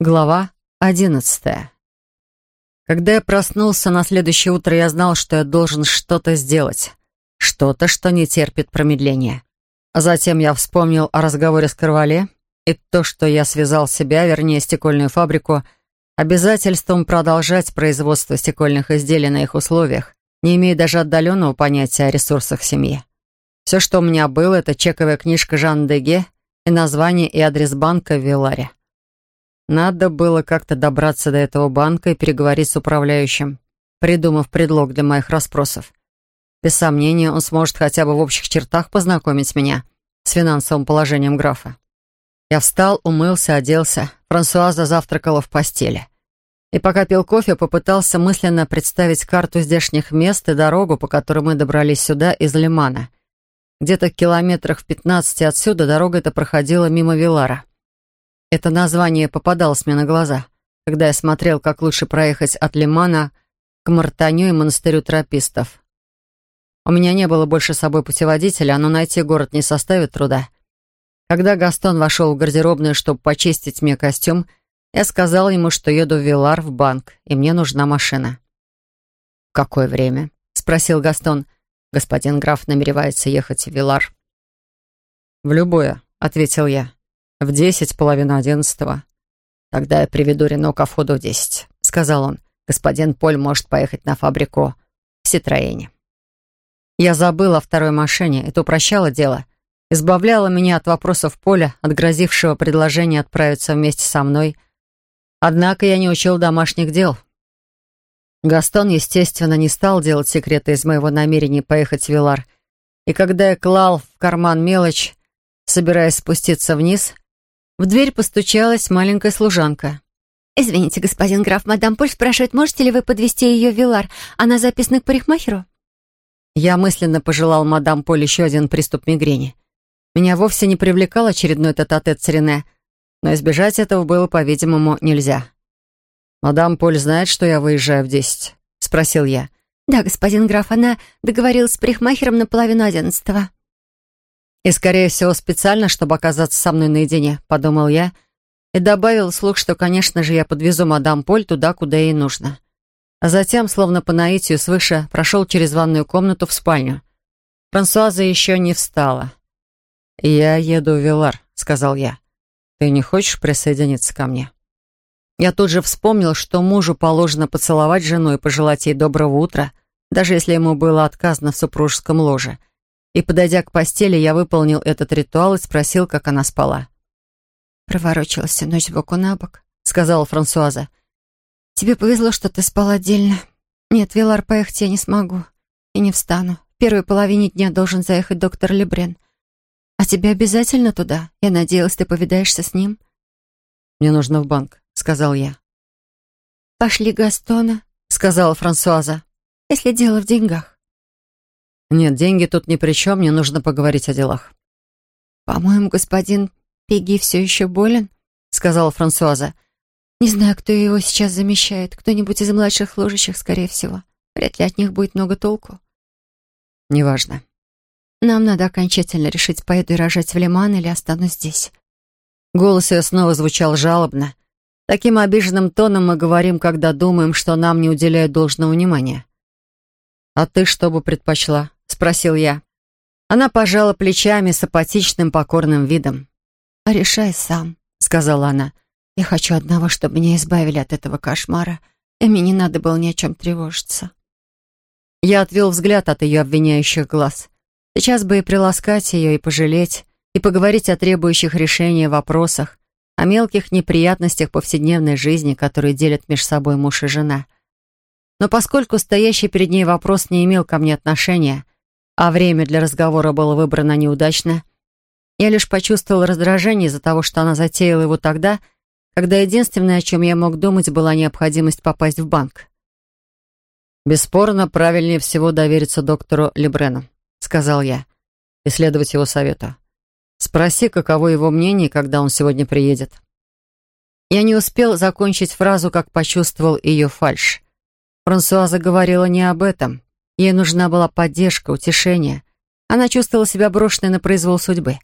Глава одиннадцатая. Когда я проснулся на следующее утро, я знал, что я должен что-то сделать. Что-то, что не терпит промедления. А затем я вспомнил о разговоре с Карвале и то, что я связал себя, вернее, стекольную фабрику, обязательством продолжать производство стекольных изделий на их условиях, не имея даже отдаленного понятия о ресурсах семьи. Все, что у меня было, это чековая книжка Жан Деге и название и адрес банка в Виларе. Надо было как-то добраться до этого банка и переговорить с управляющим, придумав предлог для моих расспросов. Без сомнения, он сможет хотя бы в общих чертах познакомить меня с финансовым положением графа. Я встал, умылся, оделся. Франсуаза завтракала в постели. И пока пил кофе, попытался мысленно представить карту здешних мест и дорогу, по которой мы добрались сюда из Лимана. Где-то в километрах в пятнадцати отсюда дорога эта проходила мимо Вилара. Это название попадалось мне на глаза, когда я смотрел, как лучше проехать от Лимана к Мартаню и монастырю тропистов. У меня не было больше с собой путеводителя, но найти город не составит труда. Когда Гастон вошел в гардеробную, чтобы почистить мне костюм, я сказал ему, что еду в Вилар в банк, и мне нужна машина. «В какое время?» — спросил Гастон. «Господин граф намеревается ехать в Вилар». «В любое», — ответил я. «В десять, половина одиннадцатого». «Тогда я приведу Рено ко входу в десять», — сказал он. «Господин Поль может поехать на фабрику в Ситроене». Я забыл о второй машине. Это упрощало дело. Избавляло меня от вопросов Поля, от грозившего предложения отправиться вместе со мной. Однако я не учил домашних дел. Гастон, естественно, не стал делать секрета из моего намерения поехать в Вилар. И когда я клал в карман мелочь, собираясь спуститься вниз, в дверь постучалась маленькая служанка. «Извините, господин граф, мадам Поль спрашивает, можете ли вы подвести ее в Вилар? Она записана к парикмахеру?» Я мысленно пожелал мадам Поль еще один приступ мигрени. Меня вовсе не привлекал очередной тет-а-тет с Рене, но избежать этого было, по-видимому, нельзя. «Мадам Поль знает, что я выезжаю в десять?» — спросил я. «Да, господин граф, она договорилась с парикмахером на половину одиннадцатого». И, скорее всего, специально, чтобы оказаться со мной наедине, подумал я, и добавил вслух, что, конечно же, я подвезу мадам Поль туда, куда ей нужно. А затем, словно по наитию свыше, прошел через ванную комнату в спальню. Франсуаза еще не встала. «Я еду в Вилар», — сказал я. «Ты не хочешь присоединиться ко мне?» Я тут же вспомнил, что мужу положено поцеловать жену и пожелать ей доброго утра, даже если ему было отказано в супружеском ложе — и, подойдя к постели, я выполнил этот ритуал и спросил, как она спала. «Проворочилась всю ночь боку на бок», — сказала Франсуаза. «Тебе повезло, что ты спал отдельно. Нет, Вилар, поехать я не смогу. И не встану. В первой половине дня должен заехать доктор Лебрен. А тебе обязательно туда? Я надеялась, ты повидаешься с ним?» «Мне нужно в банк», — сказал я. «Пошли Гастона», — сказала Франсуаза, «если дело в деньгах». «Нет, деньги тут ни при чем, мне нужно поговорить о делах». «По-моему, господин Пеги все еще болен», — сказала Франсуаза. «Не знаю, кто его сейчас замещает. Кто-нибудь из младших служащих, скорее всего. Вряд ли от них будет много толку». «Неважно». «Нам надо окончательно решить, поеду и рожать в Лиман или останусь здесь». Голос ее снова звучал жалобно. Таким обиженным тоном мы говорим, когда думаем, что нам не уделяют должного внимания. «А ты что бы предпочла?» — спросил я. Она пожала плечами с апатичным покорным видом. «Решай сам», — сказала она. «Я хочу одного, чтобы меня избавили от этого кошмара, и мне не надо было ни о чем тревожиться». Я отвел взгляд от ее обвиняющих глаз. Сейчас бы и приласкать ее, и пожалеть, и поговорить о требующих решения вопросах, о мелких неприятностях повседневной жизни, которые делят между собой муж и жена. Но поскольку стоящий перед ней вопрос не имел ко мне отношения, а время для разговора было выбрано неудачно, я лишь почувствовал раздражение из-за того, что она затеяла его тогда, когда единственное, о чем я мог думать, была необходимость попасть в банк. «Бесспорно, правильнее всего довериться доктору Лебрену», — сказал я, — «и следовать его совету. Спроси, каково его мнение, когда он сегодня приедет». Я не успел закончить фразу, как почувствовал ее фальшь. Франсуаза говорила не об этом. Ей нужна была поддержка, утешение. Она чувствовала себя брошенной на произвол судьбы.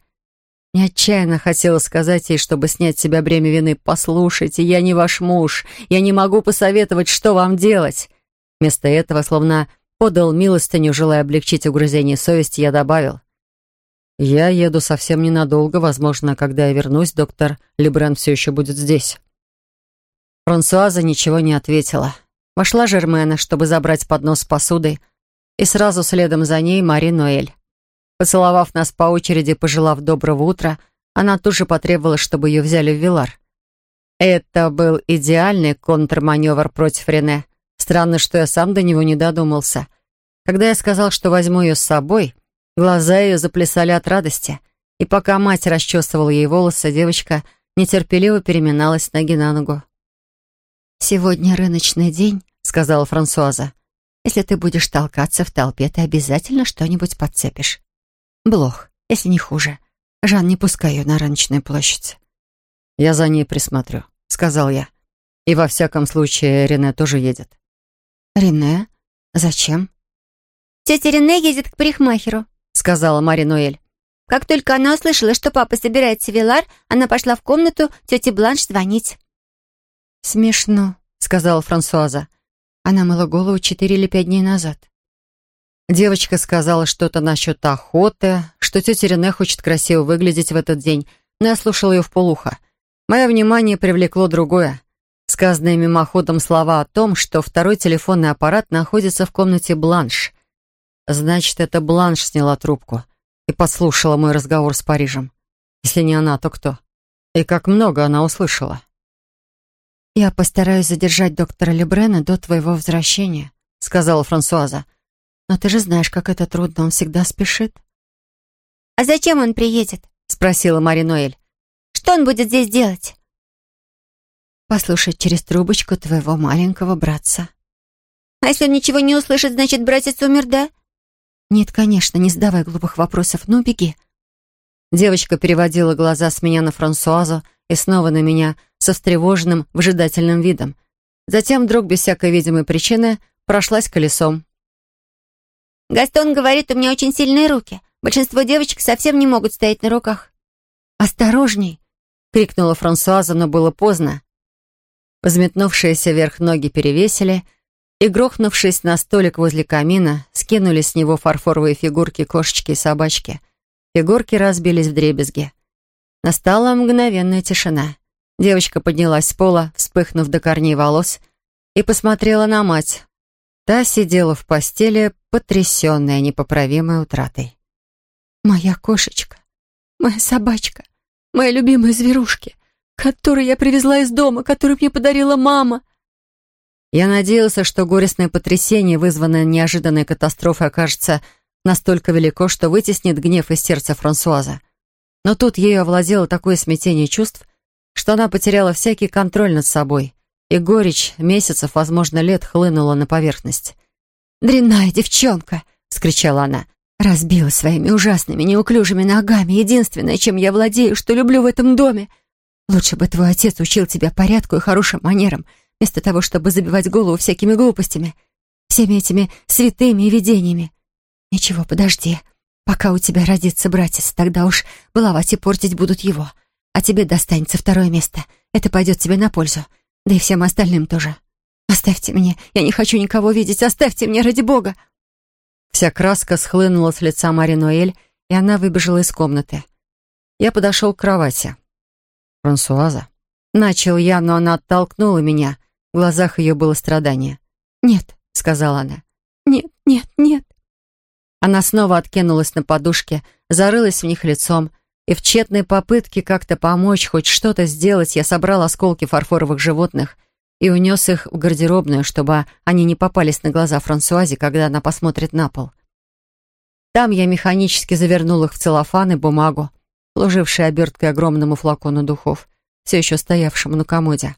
Мне отчаянно хотелось сказать ей, чтобы снять с себя бремя вины. «Послушайте, я не ваш муж. Я не могу посоветовать, что вам делать». Вместо этого, словно подал милостыню, желая облегчить угрызение совести, я добавил. «Я еду совсем ненадолго. Возможно, когда я вернусь, доктор Лебрен все еще будет здесь». Франсуаза ничего не ответила. Вошла Жермена, чтобы забрать поднос с посудой, и сразу следом за ней Мари Ноэль. Поцеловав нас по очереди, пожелав доброго утра, она тут же потребовала, чтобы ее взяли в Вилар. Это был идеальный контрманевр против Рене. Странно, что я сам до него не додумался. Когда я сказал, что возьму ее с собой, глаза ее заплясали от радости, и пока мать расчесывала ей волосы, девочка нетерпеливо переминалась ноги на ногу. «Сегодня рыночный день», — сказала Франсуаза. «Если ты будешь толкаться в толпе, ты обязательно что-нибудь подцепишь. Блох, если не хуже. Жан, не пускай ее на рыночную площадь. «Я за ней присмотрю», — сказал я. «И во всяком случае Рене тоже едет». «Рене? Зачем?» «Тетя Рене едет к парикмахеру», — сказала Мари Ноэль. Как только она услышала, что папа собирается в Вилар, она пошла в комнату тете Бланш звонить. «Смешно», — сказала Франсуаза. Она мыла голову четыре или пять дней назад. Девочка сказала что-то насчет охоты, что тетя Рене хочет красиво выглядеть в этот день, но я слушала ее в полухо. Мое внимание привлекло другое. Сказанные мимоходом слова о том, что второй телефонный аппарат находится в комнате Бланш. Значит, это Бланш сняла трубку и подслушала мой разговор с Парижем. Если не она, то кто? И как много она услышала. «Я постараюсь задержать доктора Лебрена до твоего возвращения», — сказала Франсуаза. Но ты же знаешь, как это трудно, он всегда спешит. «А зачем он приедет?» — спросила Мари Ноэль. «Что он будет здесь делать?» «Послушать через трубочку твоего маленького братца». «А если он ничего не услышит, значит, братец умер, да?» «Нет, конечно, не задавай глупых вопросов. Ну, беги». Девочка переводила глаза с меня на Франсуазу и снова на меня со встревоженным, выжидательным видом. Затем вдруг, без всякой видимой причины, прошлась колесом. Гастон говорит, у меня очень сильные руки. Большинство девочек совсем не могут стоять на руках. «Осторожней!» — крикнула Франсуаза, но было поздно. Взметнувшиеся вверх ноги перевесили и, грохнувшись на столик возле камина, скинули с него фарфоровые фигурки кошечки и собачки. Фигурки разбились в дребезги. Настала мгновенная тишина. Девочка поднялась с пола, вспыхнув до корней волос, и посмотрела на мать, Та сидела в постели, потрясенная непоправимой утратой. «Моя кошечка, моя собачка, мои любимые зверушки, которые я привезла из дома, которые мне подарила мама». Я надеялся, что горестное потрясение, вызванное неожиданной катастрофой, окажется настолько велико, что вытеснит гнев из сердца Франсуаза. Но тут ею овладело такое смятение чувств, что она потеряла всякий контроль над собой и горечь месяцев, возможно, лет хлынула на поверхность. «Дрянная девчонка!» — скричала она. «Разбила своими ужасными, неуклюжими ногами единственное, чем я владею, что люблю в этом доме. Лучше бы твой отец учил тебя порядку и хорошим манерам, вместо того, чтобы забивать голову всякими глупостями, всеми этими святыми видениями. Ничего, подожди, пока у тебя родится братец, тогда уж баловать и портить будут его, а тебе достанется второе место. Это пойдет тебе на пользу. Да и всем остальным тоже. Оставьте меня, я не хочу никого видеть, оставьте меня ради бога!» Вся краска схлынула с лица Мари Ноэль, и она выбежала из комнаты. Я подошел к кровати. «Франсуаза?» Начал я, но она оттолкнула меня. В глазах ее было страдание. «Нет», — сказала она. «Нет, нет, нет». Она снова откинулась на подушке, зарылась в них лицом, и в тщетной попытке как-то помочь, хоть что-то сделать, я собрал осколки фарфоровых животных и унес их в гардеробную, чтобы они не попались на глаза Франсуазе, когда она посмотрит на пол. Там я механически завернул их в целлофан и бумагу, служившие оберткой огромному флакону духов, все еще стоявшему на комоде.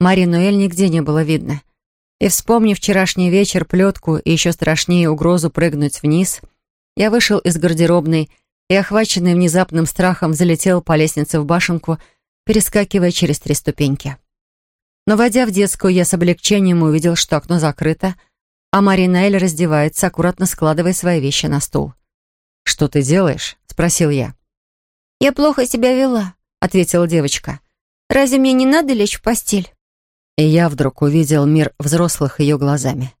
Мари Ноэль нигде не было видно. И, вспомнив вчерашний вечер, плетку и еще страшнее угрозу прыгнуть вниз, я вышел из гардеробной и, охваченный внезапным страхом, залетел по лестнице в башенку, перескакивая через три ступеньки. Но, войдя в детскую, я с облегчением увидел, что окно закрыто, а Марина Эль раздевается, аккуратно складывая свои вещи на стул. «Что ты делаешь?» — спросил я. «Я плохо себя вела», — ответила девочка. «Разве мне не надо лечь в постель?» И я вдруг увидел мир взрослых ее глазами.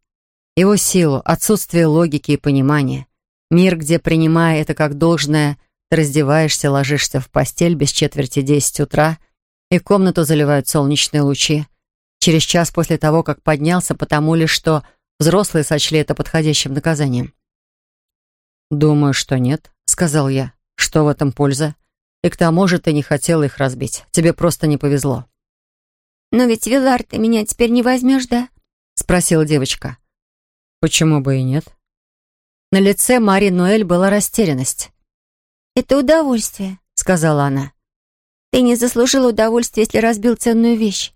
Его силу, отсутствие логики и понимания. Мир, где, принимая это как должное, ты раздеваешься, ложишься в постель без четверти десять утра, и комнату заливают солнечные лучи. Через час после того, как поднялся, потому лишь что взрослые сочли это подходящим наказанием. «Думаю, что нет», — сказал я. «Что в этом польза? И к тому же ты не хотела их разбить. Тебе просто не повезло». «Но ведь, Вилар, ты меня теперь не возьмешь, да?» — спросила девочка. «Почему бы и нет?» На лице Мари Ноэль была растерянность. «Это удовольствие», — сказала она. «Ты не заслужил удовольствия, если разбил ценную вещь».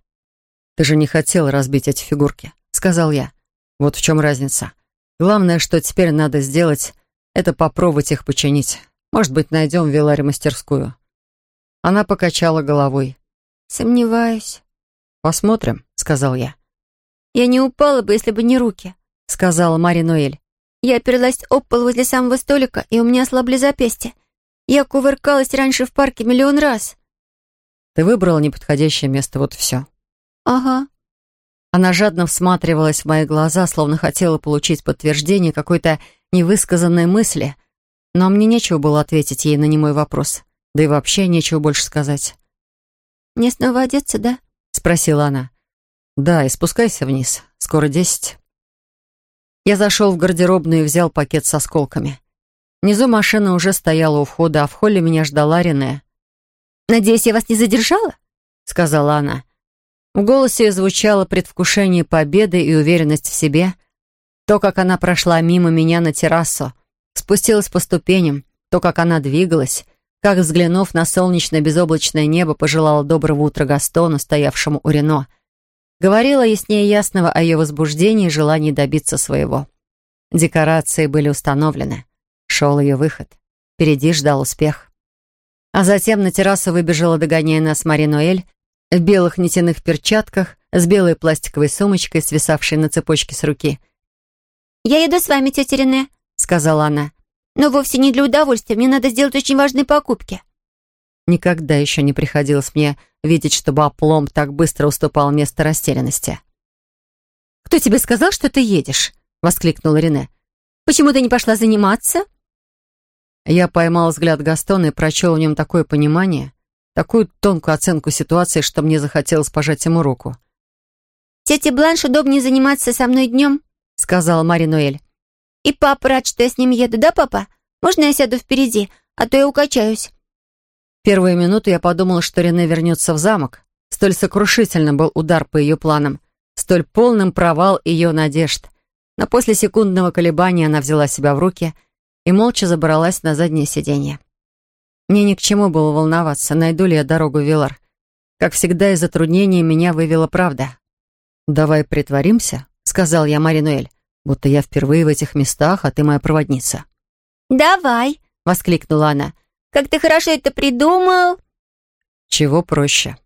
«Ты же не хотел разбить эти фигурки», — сказал я. «Вот в чем разница. Главное, что теперь надо сделать, это попробовать их починить. Может быть, найдем в Виларе мастерскую». Она покачала головой. «Сомневаюсь». «Посмотрим», — сказал я. «Я не упала бы, если бы не руки», — сказала Мари Ноэль. «Я оперлась об пол возле самого столика, и у меня ослабли запястья. Я кувыркалась раньше в парке миллион раз». «Ты выбрала неподходящее место, вот и все». «Ага». Она жадно всматривалась в мои глаза, словно хотела получить подтверждение какой-то невысказанной мысли, но мне нечего было ответить ей на немой вопрос, да и вообще нечего больше сказать. «Мне снова одеться, да?» спросила она. «Да, и спускайся вниз. Скоро десять». Я зашел в гардеробную и взял пакет с осколками. Внизу машина уже стояла у входа, а в холле меня ждала Рене. «Надеюсь, я вас не задержала?» — сказала она. В голосе звучало предвкушение победы и уверенность в себе. То, как она прошла мимо меня на террасу, спустилась по ступеням, то, как она двигалась, как, взглянув на солнечное безоблачное небо, пожелала доброго утра Гастону, стоявшему у Рено. Говорила яснее ясного о ее возбуждении и желании добиться своего. Декорации были установлены. Шел ее выход. Впереди ждал успех. А затем на террасу выбежала, догоняя нас Мари Ноэль, в белых нитяных перчатках, с белой пластиковой сумочкой, свисавшей на цепочке с руки. «Я еду с вами, тетя Рене», — сказала она. Но вовсе не для удовольствия. Мне надо сделать очень важные покупки». Никогда еще не приходилось мне видеть, чтобы оплом так быстро уступал место растерянности. «Кто тебе сказал, что ты едешь?» — воскликнула Рене. «Почему ты не пошла заниматься?» Я поймал взгляд Гастона и прочел в нем такое понимание, такую тонкую оценку ситуации, что мне захотелось пожать ему руку. «Тете Бланш удобнее заниматься со мной днем», — сказала Мари Ноэль. И папа рад, что я с ним еду, да, папа? Можно я сяду впереди, а то я укачаюсь?» Первую минуту я подумала, что Рене вернется в замок. Столь сокрушительным был удар по ее планам, столь полным провал ее надежд. Но после секундного колебания она взяла себя в руки и молча забралась на заднее сиденье. Мне ни к чему было волноваться, найду ли я дорогу в Вилар. Как всегда, из затруднения меня вывела правда. «Давай притворимся», — сказал я Маринуэль, будто я впервые в этих местах, а ты моя проводница». «Давай!» — воскликнула она. «Как ты хорошо это придумал!» «Чего проще?»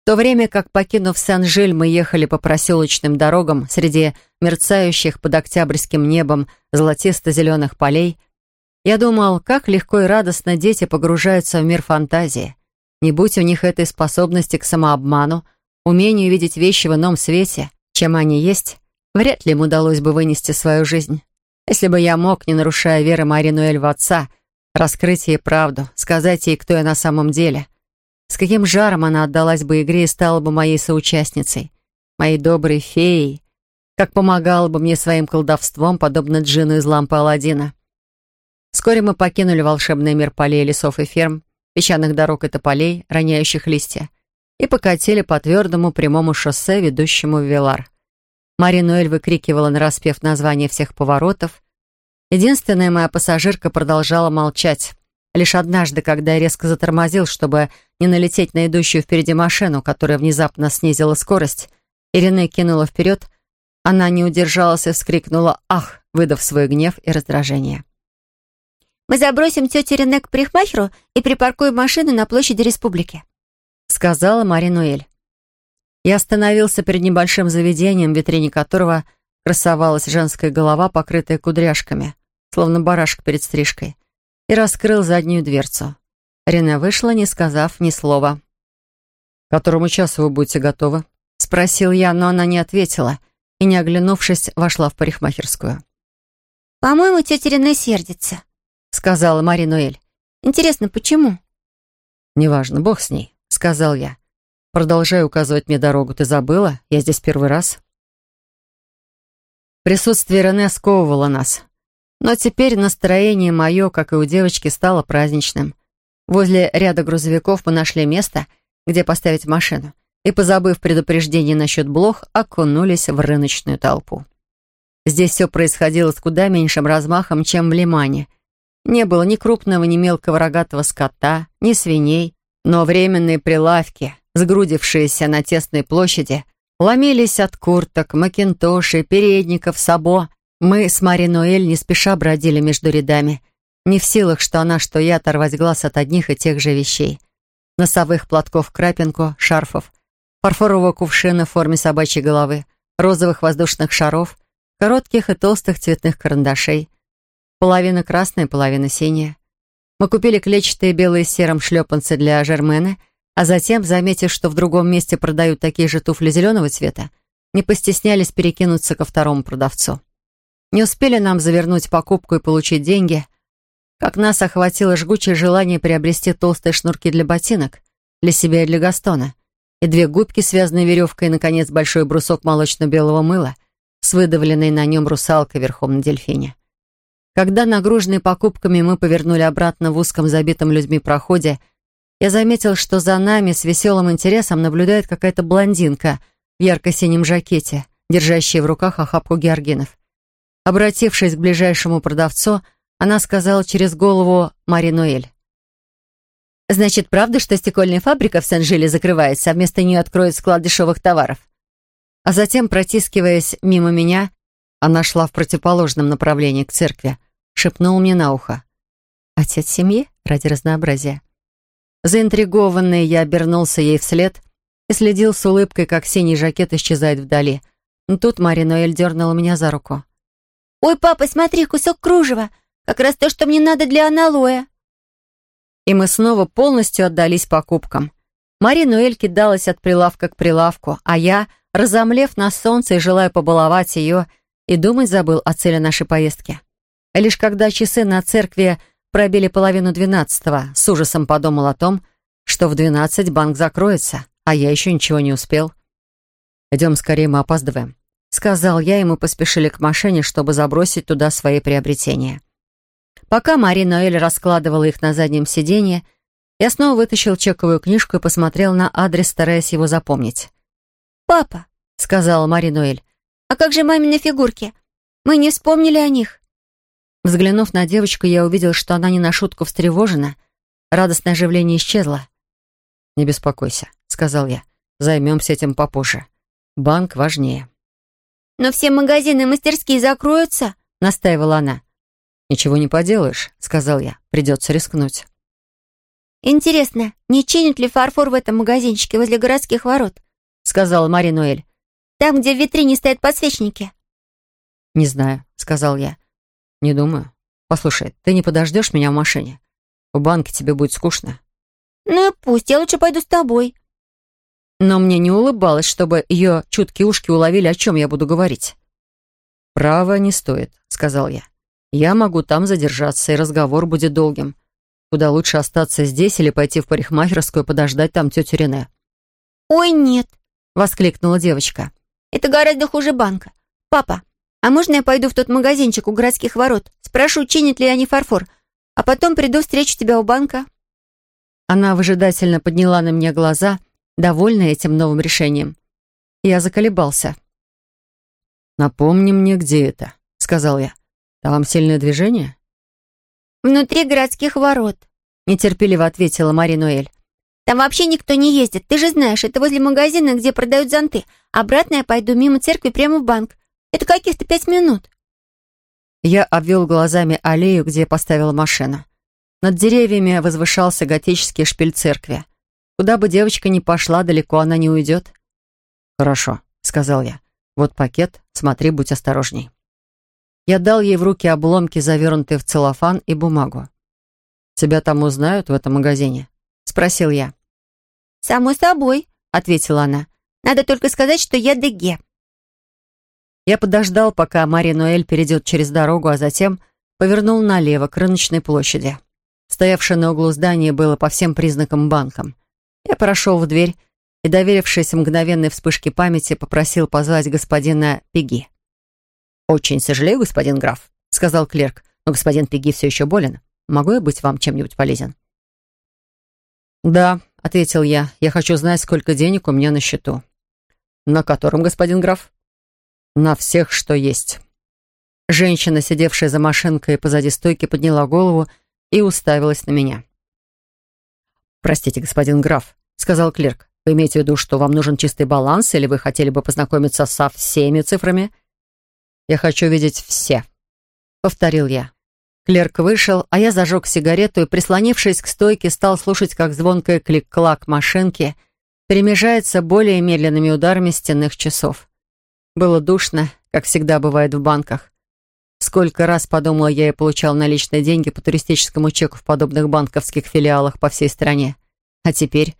В то время как, покинув Сен-Жиль, мы ехали по проселочным дорогам среди мерцающих под октябрьским небом золотисто-зеленых полей, я думал, как легко и радостно дети погружаются в мир фантазии. Не будь у них этой способности к самообману, умению видеть вещи в ином свете, чем они есть, Вряд ли им удалось бы вынести свою жизнь. Если бы я мог, не нарушая веры Маринуэль в отца, раскрыть ей правду, сказать ей, кто я на самом деле. С каким жаром она отдалась бы игре и стала бы моей соучастницей, моей доброй феей, как помогала бы мне своим колдовством, подобно джину из лампы Аладдина. Вскоре мы покинули волшебный мир полей, лесов и ферм, песчаных дорог и тополей, роняющих листья, и покатили по твердому прямому шоссе, ведущему в Вилар. Мари Ноэль выкрикивала нараспев название всех поворотов. Единственная моя пассажирка продолжала молчать. Лишь однажды, когда я резко затормозил, чтобы не налететь на идущую впереди машину, которая внезапно снизила скорость, Ирина кинула вперед, она не удержалась и вскрикнула «Ах!», выдав свой гнев и раздражение. «Мы забросим тетю Рене к парикмахеру и припаркуем машину на площади Республики», сказала Мари Ноэль. Я остановился перед небольшим заведением, в витрине которого красовалась женская голова, покрытая кудряшками, словно барашек перед стрижкой, и раскрыл заднюю дверцу. Рене вышла, не сказав ни слова. «К которому часу вы будете готовы?» — спросил я, но она не ответила и, не оглянувшись, вошла в парикмахерскую. «По-моему, тетя Рене сердится», — сказала Мари Ноэль. «Интересно, почему?» «Неважно, бог с ней», — сказал я. «Продолжай указывать мне дорогу. Ты забыла? Я здесь первый раз». Присутствие Рене сковывало нас. Но теперь настроение мое, как и у девочки, стало праздничным. Возле ряда грузовиков мы нашли место, где поставить машину, и, позабыв предупреждение насчет блох, окунулись в рыночную толпу. Здесь все происходило с куда меньшим размахом, чем в Лимане. Не было ни крупного, ни мелкого рогатого скота, ни свиней, но временные прилавки, сгрудившиеся на тесной площади, ломились от курток, макинтошей, передников, сабо. Мы с Мари Ноэль не спеша бродили между рядами, не в силах, что она, что я, оторвать глаз от одних и тех же вещей. Носовых платков крапинку, шарфов, фарфорового кувшина в форме собачьей головы, розовых воздушных шаров, коротких и толстых цветных карандашей. Половина красная, половина синяя. Мы купили клетчатые белые с серым шлепанцы для Жермены, а затем, заметив, что в другом месте продают такие же туфли зеленого цвета, не постеснялись перекинуться ко второму продавцу. Не успели нам завернуть покупку и получить деньги, как нас охватило жгучее желание приобрести толстые шнурки для ботинок, для себя и для Гастона, и две губки, связанные веревкой, и, наконец, большой брусок молочно-белого мыла с выдавленной на нем русалкой верхом на дельфине. Когда, нагруженные покупками, мы повернули обратно в узком забитом людьми проходе, я заметил, что за нами с веселым интересом наблюдает какая-то блондинка в ярко-синем жакете, держащая в руках охапку георгинов. Обратившись к ближайшему продавцу, она сказала через голову Мари Ноэль. «Значит, правда, что стекольная фабрика в Сен-Жиле закрывается, а вместо нее откроют склад дешевых товаров?» А затем, протискиваясь мимо меня, она шла в противоположном направлении к церкви, шепнул мне на ухо. «Отец семьи? Ради разнообразия». Заинтригованный, я обернулся ей вслед и следил с улыбкой, как синий жакет исчезает вдали. Но тут Мари Ноэль дернула меня за руку. «Ой, папа, смотри, кусок кружева! Как раз то, что мне надо для аналоя!» И мы снова полностью отдались покупкам. Мари Ноэль кидалась от прилавка к прилавку, а я, разомлев на солнце и желая побаловать ее, и думать забыл о цели нашей поездки. Лишь когда часы на церкви пробили половину двенадцатого, с ужасом подумал о том, что в двенадцать банк закроется, а я еще ничего не успел. «Идем скорее, мы опаздываем», — сказал я, и мы поспешили к машине, чтобы забросить туда свои приобретения. Пока Мари Ноэль раскладывала их на заднем сиденье, я снова вытащил чековую книжку и посмотрел на адрес, стараясь его запомнить. «Папа», — сказала Мари Ноэль, — «а как же мамины фигурки? Мы не вспомнили о них». Взглянув на девочку, я увидел, что она не на шутку встревожена. Радостное оживление исчезло. «Не беспокойся», — сказал я. «Займемся этим попозже. Банк важнее». «Но все магазины и мастерские закроются», — настаивала она. «Ничего не поделаешь», — сказал я. «Придется рискнуть». «Интересно, не чинят ли фарфор в этом магазинчике возле городских ворот?» — сказала Мари Ноэль. «Там, где в витрине стоят подсвечники». «Не знаю», — сказал я. «Не думаю. Послушай, ты не подождешь меня в машине? В банке тебе будет скучно». «Ну и пусть, я лучше пойду с тобой». Но мне не улыбалось, чтобы ее чуткие ушки уловили, о чем я буду говорить. «Право не стоит», — сказал я. «Я могу там задержаться, и разговор будет долгим. Куда лучше остаться здесь или пойти в парикмахерскую и подождать там тетю Рене». «Ой, нет», — воскликнула девочка. «Это гораздо хуже банка. Папа, а можно я пойду в тот магазинчик у городских ворот? Спрошу, чинят ли они фарфор, а потом приду встречу тебя у банка». Она выжидательно подняла на меня глаза, довольная этим новым решением. Я заколебался. «Напомни мне, где это», — сказал я. «Там сильное движение?» «Внутри городских ворот», — нетерпеливо ответила Мари Ноэль. «Там вообще никто не ездит. Ты же знаешь, это возле магазина, где продают зонты. Обратно я пойду мимо церкви прямо в банк. Это каких-то пять минут». Я обвел глазами аллею, где поставила машину. Над деревьями возвышался готический шпиль церкви. Куда бы девочка ни пошла, далеко она не уйдет. «Хорошо», — сказал я. «Вот пакет, смотри, будь осторожней». Я дал ей в руки обломки, завернутые в целлофан и бумагу. «Тебя там узнают в этом магазине?» — спросил я. «Само собой», — ответила она. «Надо только сказать, что я Деге». Я подождал, пока Мари Ноэль перейдет через дорогу, а затем повернул налево, к рыночной площади. Стоявшее на углу здание было по всем признакам банком. Я прошел в дверь и, доверившись мгновенной вспышке памяти, попросил позвать господина Пеги. «Очень сожалею, господин граф», — сказал клерк, «но господин Пеги все еще болен. Могу я быть вам чем-нибудь полезен?» «Да», — ответил я, — «я хочу знать, сколько денег у меня на счету». «На котором, господин граф?» «На всех, что есть». Женщина, сидевшая за машинкой позади стойки, подняла голову и уставилась на меня. «Простите, господин граф», — сказал клерк. «Вы имеете в виду, что вам нужен чистый баланс, или вы хотели бы познакомиться со всеми цифрами?» «Я хочу видеть все», — повторил я. Клерк вышел, а я зажег сигарету и, прислонившись к стойке, стал слушать, как звонкая клик-клак машинки перемежается более медленными ударами стенных часов. Было душно, как всегда бывает в банках. Сколько раз, подумала я, и получал наличные деньги по туристическому чеку в подобных банковских филиалах по всей стране. А теперь,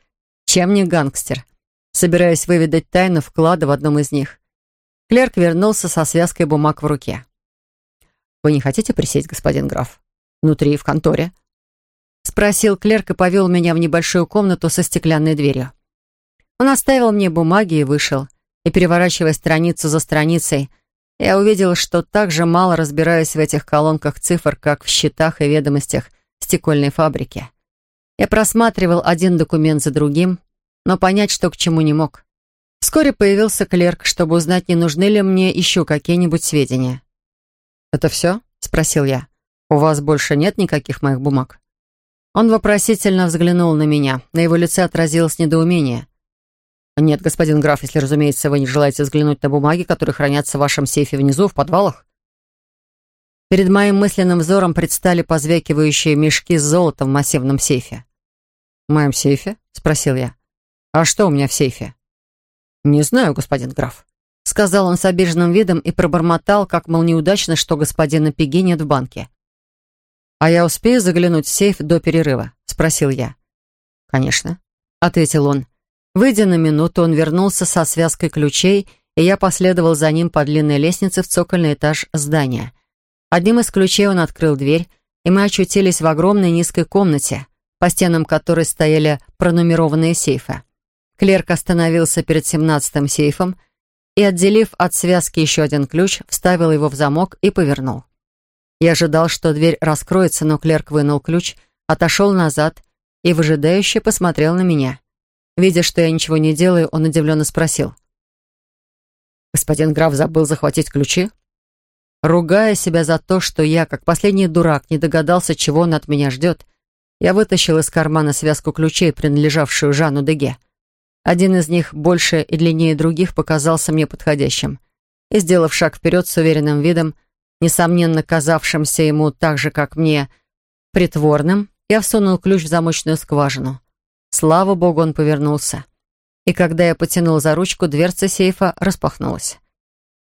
чем не гангстер? Собираюсь выведать тайну вклада в одном из них. Клерк вернулся со связкой бумаг в руке. «Вы не хотите присесть, господин граф? Внутри, в конторе?» Спросил клерк и повел меня в небольшую комнату со стеклянной дверью. Он оставил мне бумаги и вышел. И, переворачивая страницу за страницей, я увидел, что так же мало разбираюсь в этих колонках цифр, как в счетах и ведомостях стекольной фабрики. Я просматривал один документ за другим, но понять, что к чему не мог. Вскоре появился клерк, чтобы узнать, не нужны ли мне еще какие-нибудь сведения. «Это все?» — спросил я. «У вас больше нет никаких моих бумаг?» Он вопросительно взглянул на меня. На его лице отразилось недоумение. «Нет, господин граф, если, разумеется, вы не желаете взглянуть на бумаги, которые хранятся в вашем сейфе внизу, в подвалах». Перед моим мысленным взором предстали позвякивающие мешки с золотом в массивном сейфе. «В моем сейфе?» — спросил я. «А что у меня в сейфе?» «Не знаю, господин граф», — сказал он с обиженным видом и пробормотал, как, мол, неудачно, что господина Пеги нет в банке. «А я успею заглянуть в сейф до перерыва?» — спросил я. «Конечно», — ответил он. Выйдя на минуту, он вернулся со связкой ключей, и я последовал за ним по длинной лестнице в цокольный этаж здания. Одним из ключей он открыл дверь, и мы очутились в огромной низкой комнате, по стенам которой стояли пронумерованные сейфы. Клерк остановился перед семнадцатым сейфом и, отделив от связки еще один ключ, вставил его в замок и повернул. Я ожидал, что дверь раскроется, но клерк вынул ключ, отошел назад и выжидающе посмотрел на меня. Видя, что я ничего не делаю, он удивленно спросил. «Господин граф забыл захватить ключи?» Ругая себя за то, что я, как последний дурак, не догадался, чего он от меня ждет, я вытащил из кармана связку ключей, принадлежавшую Жану Деге. Один из них, больше и длиннее других, показался мне подходящим. И, сделав шаг вперед с уверенным видом, несомненно казавшимся ему так же, как мне, притворным, я всунул ключ в замочную скважину. Слава богу, он повернулся. И когда я потянул за ручку, дверца сейфа распахнулась.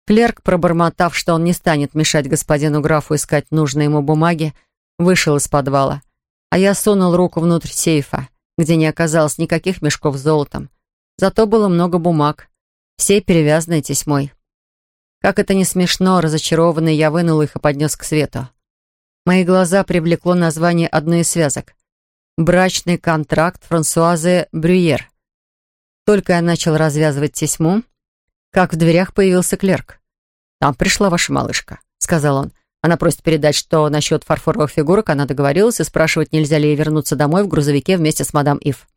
Клерк, пробормотав, что он не станет мешать господину графу искать нужные ему бумаги, вышел из подвала. А я сунул руку внутрь сейфа, где не оказалось никаких мешков с золотом. Зато было много бумаг, все перевязанные тесьмой. Как это не смешно, разочарованный, я вынул их и поднес к свету. Мои глаза привлекло название одной из связок брачный контракт Франсуазы Брюер. Только я начал развязывать тесьму, как в дверях появился клерк. «Там пришла ваша малышка», — сказал он. Она просит передать, что насчет фарфоровых фигурок она договорилась и спрашивать, нельзя ли ей вернуться домой в грузовике вместе с мадам Ив.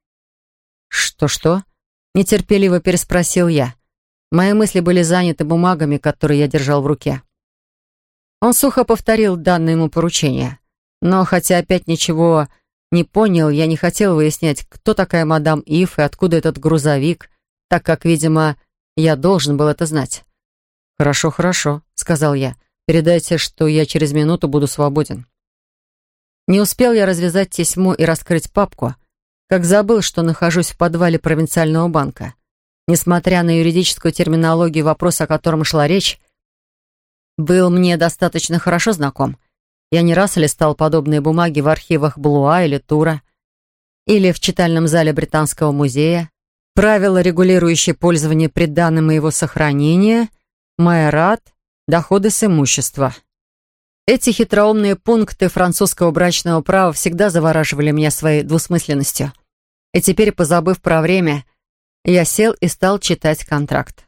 «Что-что?» — нетерпеливо переспросил я. Мои мысли были заняты бумагами, которые я держал в руке. Он сухо повторил данное ему поручение. Но хотя опять ничего не понял, я не хотел выяснять, кто такая мадам Ив и откуда этот грузовик, так как, видимо, я должен был это знать. «Хорошо, хорошо», — сказал я. «Передайте, что я через минуту буду свободен». Не успел я развязать тесьму и раскрыть папку, как забыл, что нахожусь в подвале провинциального банка. Несмотря на юридическую терминологию, вопрос, о котором шла речь, был мне достаточно хорошо знаком. Я не раз листал подобные бумаги в архивах Блуа или Тура, или в читальном зале Британского музея. Правила, регулирующие пользование приданным и его сохранение, майорат, доходы с имущества. Эти хитроумные пункты французского брачного права всегда завораживали меня своей двусмысленностью. И теперь, позабыв про время, я сел и стал читать контракт.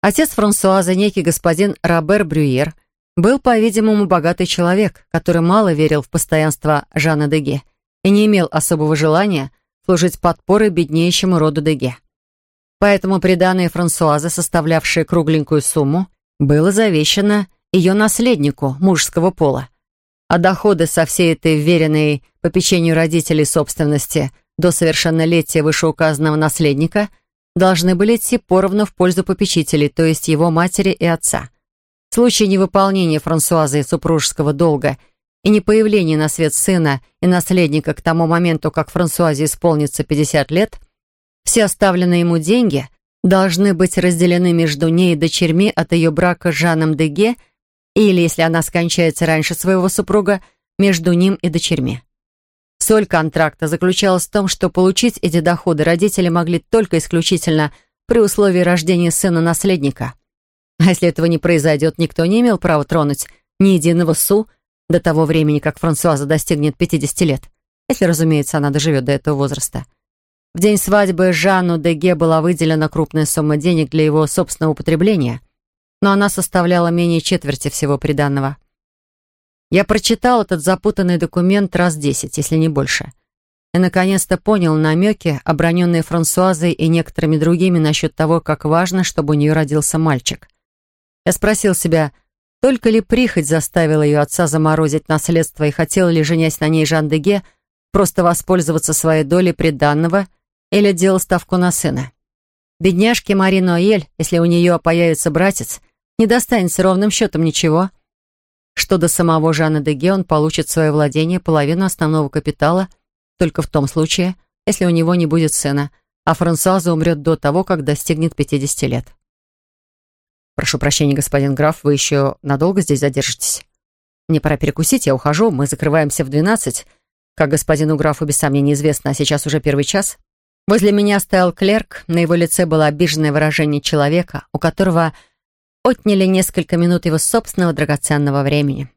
Отец Франсуаза, некий господин Робер Брюер, был, по-видимому, богатый человек, который мало верил в постоянство Жана Деге и не имел особого желания служить подпорой беднеющему роду Деге. Поэтому приданное Франсуаза, составлявшее кругленькую сумму, было завещано ее наследнику мужского пола, а доходы со всей этой вверенной попечению родителей собственности до совершеннолетия вышеуказанного наследника должны были идти поровну в пользу попечителей, то есть его матери и отца. В случае невыполнения Франсуазы супружеского долга и непоявления на свет сына и наследника к тому моменту, как Франсуазе исполнится 50 лет, все оставленные ему деньги должны быть разделены между ней и дочерьми от ее брака с Жаном Деге или, если она скончается раньше своего супруга, между ним и дочерьми. Соль контракта заключалась в том, что получить эти доходы родители могли только исключительно при условии рождения сына-наследника – а если этого не произойдет, никто не имел права тронуть ни единого су до того времени, как Франсуаза достигнет 50 лет. Если, разумеется, она доживет до этого возраста. В день свадьбы Жанну Деге была выделена крупная сумма денег для его собственного употребления, но она составляла менее четверти всего приданного. Я прочитал этот запутанный документ раз десять, если не больше. И, наконец-то, понял намеки, оброненные Франсуазой и некоторыми другими насчет того, как важно, чтобы у нее родился мальчик. Я спросил себя, только ли прихоть заставила ее отца заморозить наследство и хотел ли, женясь на ней Жан Деге, просто воспользоваться своей долей приданного или делал ставку на сына. Бедняжке Мари Ноэль, если у нее появится братец, не достанется ровным счетом ничего. Что до самого Жана Деге, он получит свое владение половину основного капитала только в том случае, если у него не будет сына, а Франсуаза умрет до того, как достигнет 50 лет. «Прошу прощения, господин граф, вы еще надолго здесь задержитесь? Мне пора перекусить, я ухожу, мы закрываемся в двенадцать. Как господину графу без сомнения известно, а сейчас уже первый час». Возле меня стоял клерк, на его лице было обиженное выражение человека, у которого отняли несколько минут его собственного драгоценного времени.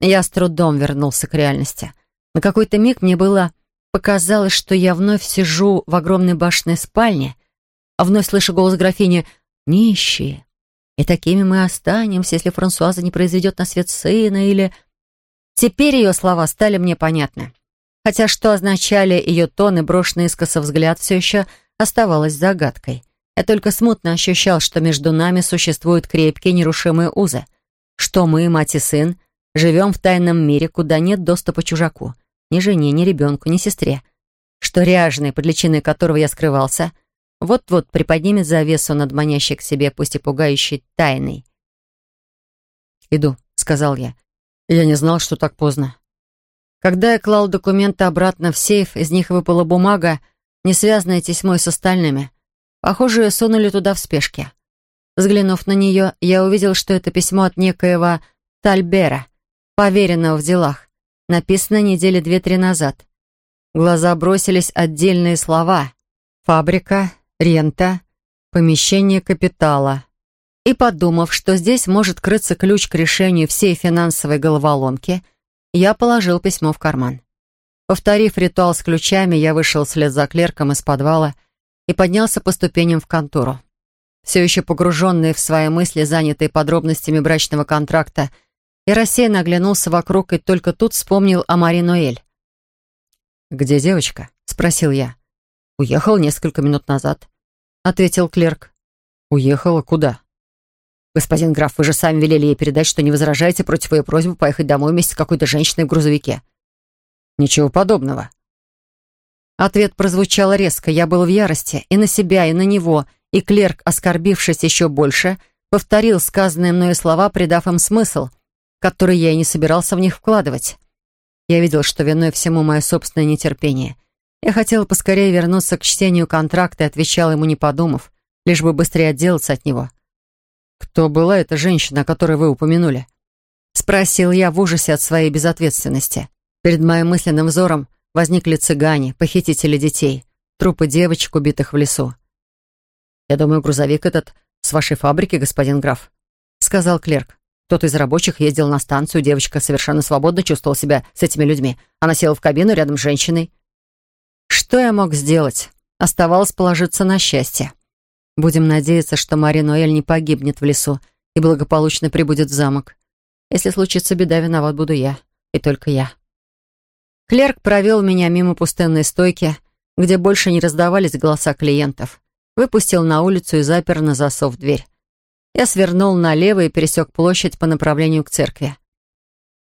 Я с трудом вернулся к реальности. На какой-то миг мне было показалось, что я вновь сижу в огромной башенной спальне, а вновь слышу голос графини «Нищие, и такими мы останемся, если Франсуаза не произведет на свет сына или... Теперь ее слова стали мне понятны. Хотя что означали ее тон и брошенный искоса взгляд, все еще оставалось загадкой. Я только смутно ощущал, что между нами существуют крепкие нерушимые узы. Что мы, мать и сын, живем в тайном мире, куда нет доступа чужаку. Ни жене, ни ребенку, ни сестре. Что ряженый, под личиной которого я скрывался, вот-вот приподнимет завесу над манящей к себе, пусть и пугающей, тайной. «Иду», — сказал я. Я не знал, что так поздно. Когда я клал документы обратно в сейф, из них выпала бумага, не связанная тесьмой с остальными. Похоже, ее сунули туда в спешке. Взглянув на нее, я увидел, что это письмо от некоего Тальбера, поверенного в делах, написано недели две-три назад. глаза бросились отдельные слова. «Фабрика», рента, помещение капитала. И подумав, что здесь может крыться ключ к решению всей финансовой головоломки, я положил письмо в карман. Повторив ритуал с ключами, я вышел вслед за клерком из подвала и поднялся по ступеням в контору. Все еще погруженный в свои мысли, занятые подробностями брачного контракта, я рассеянно оглянулся вокруг и только тут вспомнил о Мари Ноэль. «Где девочка?» — спросил я. «Уехал несколько минут назад», — ответил клерк. «Уехала куда?» «Господин граф, вы же сами велели ей передать, что не возражаете против ее просьбы поехать домой вместе с какой-то женщиной в грузовике». «Ничего подобного». Ответ прозвучал резко. Я был в ярости и на себя, и на него, и клерк, оскорбившись еще больше, повторил сказанные мною слова, придав им смысл, который я и не собирался в них вкладывать. Я видел, что виной всему мое собственное нетерпение — я хотела поскорее вернуться к чтению контракта и отвечала ему, не подумав, лишь бы быстрее отделаться от него. «Кто была эта женщина, о которой вы упомянули?» — спросил я в ужасе от своей безответственности. Перед моим мысленным взором возникли цыгане, похитители детей, трупы девочек, убитых в лесу. «Я думаю, грузовик этот с вашей фабрики, господин граф», — сказал клерк. «Кто-то из рабочих ездил на станцию, девочка совершенно свободно чувствовала себя с этими людьми. Она села в кабину рядом с женщиной». Что я мог сделать? Оставалось положиться на счастье. Будем надеяться, что Мари Ноэль не погибнет в лесу и благополучно прибудет в замок. Если случится беда, виноват буду я. И только я. Клерк провел меня мимо пустынной стойки, где больше не раздавались голоса клиентов выпустил на улицу и запер на засов дверь. Я свернул налево и пересек площадь по направлению к церкви.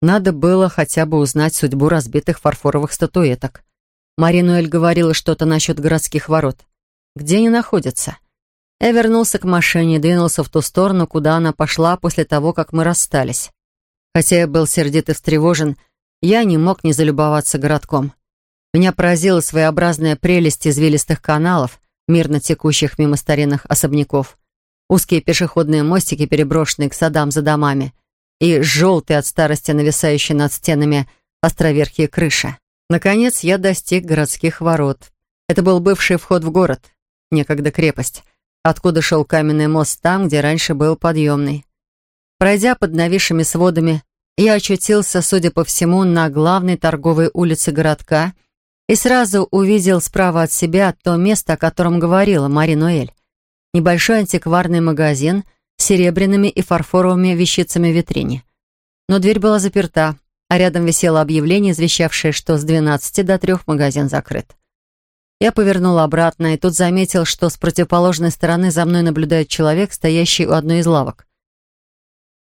Надо было хотя бы узнать судьбу разбитых фарфоровых статуэток. Маринуэль говорила что-то насчет городских ворот. Где они находятся? Я вернулся к машине и двинулся в ту сторону, куда она пошла после того, как мы расстались. Хотя я был сердит и встревожен, я не мог не залюбоваться городком. Меня поразила своеобразная прелесть извилистых каналов, мирно текущих мимо старинных особняков, узкие пешеходные мостики, переброшенные к садам за домами, и желтые от старости нависающие над стенами островерхие крыши. Наконец я достиг городских ворот. Это был бывший вход в город, некогда крепость, откуда шел каменный мост там, где раньше был подъемный. Пройдя под нависшими сводами, я очутился, судя по всему, на главной торговой улице городка — и сразу увидел справа от себя то место, о котором говорила Мари Ноэль. Небольшой антикварный магазин с серебряными и фарфоровыми вещицами в витрине. Но дверь была заперта, а рядом висело объявление, извещавшее, что с 12 до 3 магазин закрыт. Я повернул обратно и тут заметил, что с противоположной стороны за мной наблюдает человек, стоящий у одной из лавок.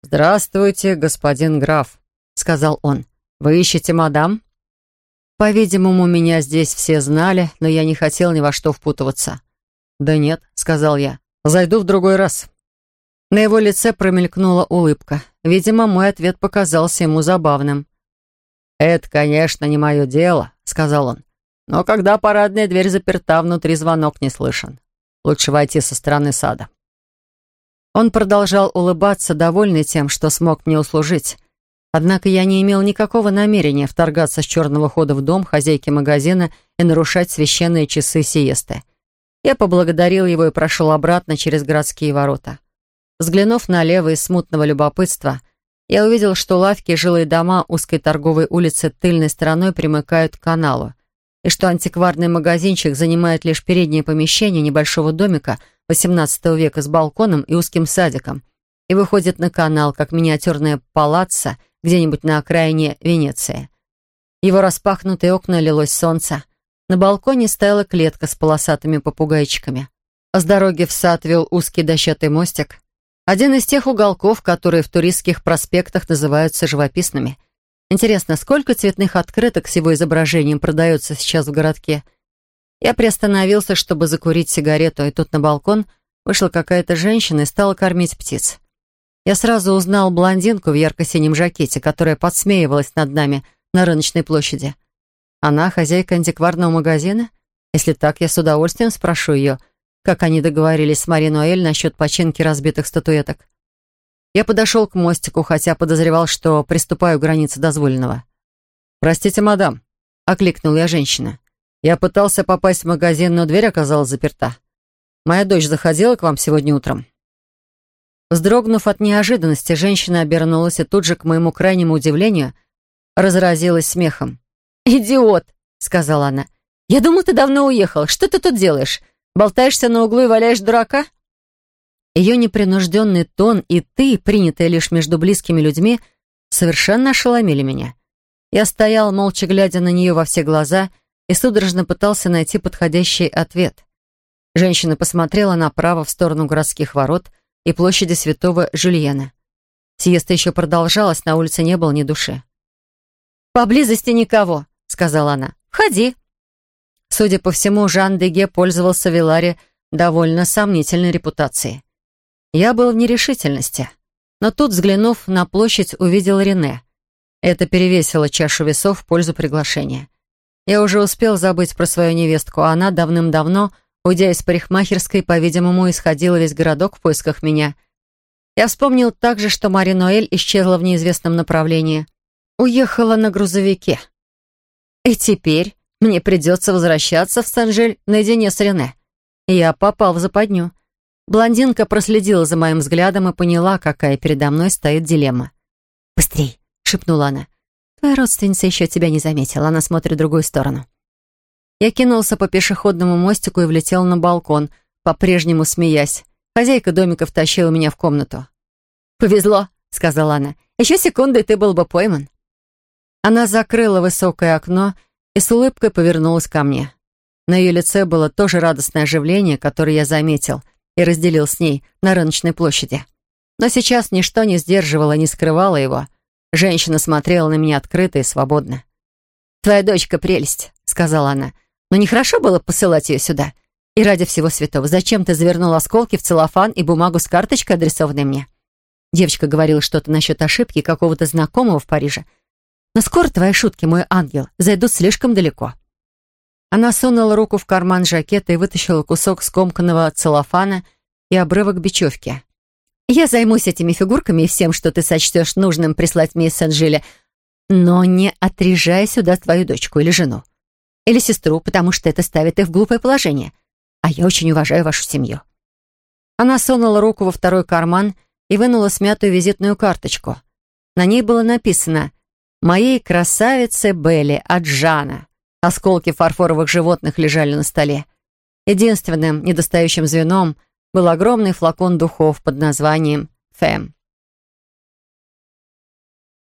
«Здравствуйте, господин граф», — сказал он. «Вы ищете мадам?» По-видимому, меня здесь все знали, но я не хотел ни во что впутываться. «Да нет», — сказал я, — «зайду в другой раз». На его лице промелькнула улыбка. Видимо, мой ответ показался ему забавным. «Это, конечно, не мое дело», — сказал он. «Но когда парадная дверь заперта, внутри звонок не слышен. Лучше войти со стороны сада». Он продолжал улыбаться, довольный тем, что смог мне услужить, Однако я не имел никакого намерения вторгаться с черного хода в дом хозяйки магазина и нарушать священные часы сиесты. Я поблагодарил его и прошел обратно через городские ворота. Взглянув налево из смутного любопытства, я увидел, что лавки и жилые дома узкой торговой улицы тыльной стороной примыкают к каналу, и что антикварный магазинчик занимает лишь переднее помещение небольшого домика XVIII века с балконом и узким садиком и выходит на канал, как миниатюрное палаццо — где-нибудь на окраине Венеции. Его распахнутые окна лилось солнце. На балконе стояла клетка с полосатыми попугайчиками. А с дороги в сад вел узкий дощатый мостик. Один из тех уголков, которые в туристских проспектах называются живописными. Интересно, сколько цветных открыток с его изображением продается сейчас в городке? Я приостановился, чтобы закурить сигарету, и тут на балкон вышла какая-то женщина и стала кормить птиц. Я сразу узнал блондинку в ярко-синем жакете, которая подсмеивалась над нами на рыночной площади. Она хозяйка антикварного магазина? Если так, я с удовольствием спрошу ее, как они договорились с Мари Ноэль насчет починки разбитых статуэток. Я подошел к мостику, хотя подозревал, что приступаю к границе дозволенного. «Простите, мадам», — окликнул я женщина. «Я пытался попасть в магазин, но дверь оказалась заперта. Моя дочь заходила к вам сегодня утром». Вздрогнув от неожиданности, женщина обернулась и тут же, к моему крайнему удивлению, разразилась смехом. «Идиот!» — сказала она. «Я думал, ты давно уехал. Что ты тут делаешь? Болтаешься на углу и валяешь дурака?» Ее непринужденный тон и ты, принятые лишь между близкими людьми, совершенно ошеломили меня. Я стоял, молча глядя на нее во все глаза, и судорожно пытался найти подходящий ответ. Женщина посмотрела направо в сторону городских ворот — и площади Святого Жюльена. Сиеста еще продолжалась, на улице не было ни души. «Поблизости никого», — сказала она. «Входи». Судя по всему, Жан Деге пользовался в Виларе довольно сомнительной репутацией. Я был в нерешительности, но тут, взглянув на площадь, увидел Рене. Это перевесило чашу весов в пользу приглашения. Я уже успел забыть про свою невестку, а она давным-давно Уйдя из парикмахерской, по-видимому, исходила весь городок в поисках меня. Я вспомнил также, что Мари Ноэль исчезла в неизвестном направлении. Уехала на грузовике. И теперь мне придется возвращаться в Сен-Жель наедине с Рене. Я попал в западню. Блондинка проследила за моим взглядом и поняла, какая передо мной стоит дилемма. «Быстрей!» — шепнула она. «Твоя родственница еще тебя не заметила, она смотрит в другую сторону». Я кинулся по пешеходному мостику и влетел на балкон, по-прежнему смеясь. Хозяйка домика втащила меня в комнату. «Повезло», — сказала она. «Еще секунду, и ты был бы пойман». Она закрыла высокое окно и с улыбкой повернулась ко мне. На ее лице было то же радостное оживление, которое я заметил и разделил с ней на рыночной площади. Но сейчас ничто не сдерживало, не скрывало его. Женщина смотрела на меня открыто и свободно. «Твоя дочка прелесть», — сказала она. «Но нехорошо было посылать ее сюда. И ради всего святого, зачем ты завернул осколки в целлофан и бумагу с карточкой, адресованной мне?» Девочка говорила что-то насчет ошибки какого-то знакомого в Париже. «Но скоро твои шутки, мой ангел, зайдут слишком далеко». Она сунула руку в карман жакета и вытащила кусок скомканного целлофана и обрывок бечевки. «Я займусь этими фигурками и всем, что ты сочтешь нужным прислать мне из Сен-Жиля, но не отрежай сюда твою дочку или жену. Или сестру, потому что это ставит их в глупое положение. А я очень уважаю вашу семью». Она сунула руку во второй карман и вынула смятую визитную карточку. На ней было написано «Моей красавице Белли от Жана». Осколки фарфоровых животных лежали на столе. Единственным недостающим звеном был огромный флакон духов под названием «Фэм».